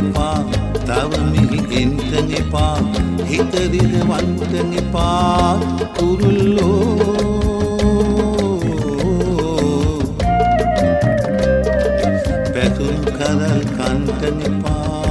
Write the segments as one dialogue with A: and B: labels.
A: එපා තව මිහි එන්ට එපා හිතරිදවන්ට එපා කුරුල්ලෝ. පැතුම් කරල් කන්ට එපා.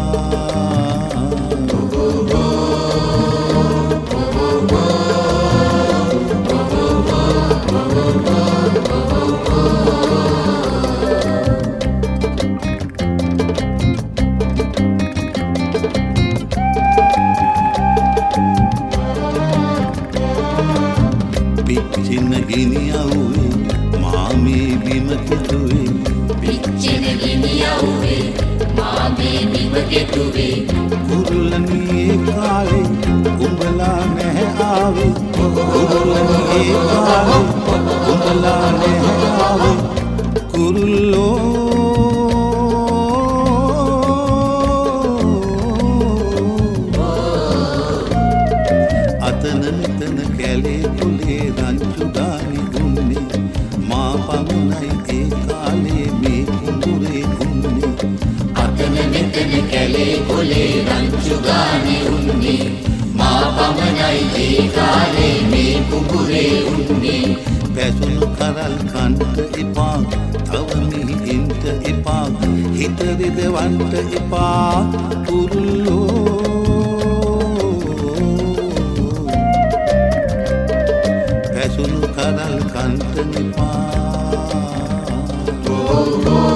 A: පිච්චින්න ගිනියව්වේ මාමේ බිම කිතුවේ
B: පිච්චෙන ගිනියව්වේ මාගේ බිම ගෙතුවේ
A: කුරුල්ලනියේ කාලේ උඹලා නැහැ ආවේ. කුරුල්ලනියේ කාලේ උඹලා නැහැ ආවේ. කුරුල්ලෝ පමණයි ඒ කාලේ මේ කුඹුරේ උන්නේ. පැසුණු කරල් කන්ට එපා තව මිහි එන්ට එපා හිත දෙදවන්ට එපා කුරුල්ලෝ. පැසුණු කරල් කන්ට එපා. වල්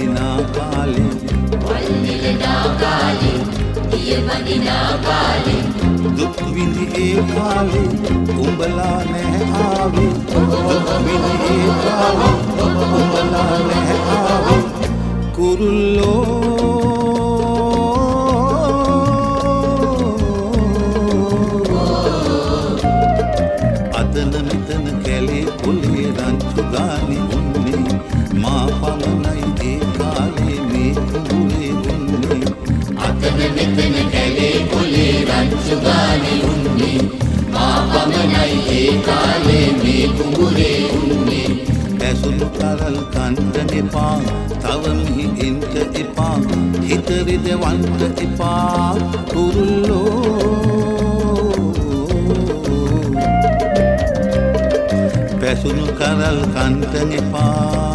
A: තිය බඳිනා කාලේ
B: වල් නිලනා කාලේ දිය වදිනා කාලේ
A: දුක් විඳි ඒ කාලේ උඹලා නැහැ ආවේ. දුක් විඳි ඒ කාලේ උඹලා නැහැ ආවේ. කුරුල්ලෝ එපා තව මිහි එන්ට එපා හිතරිදවන්ට එපා කුරුල්ලෝ. පැසුණු කරල් කන්ට එපා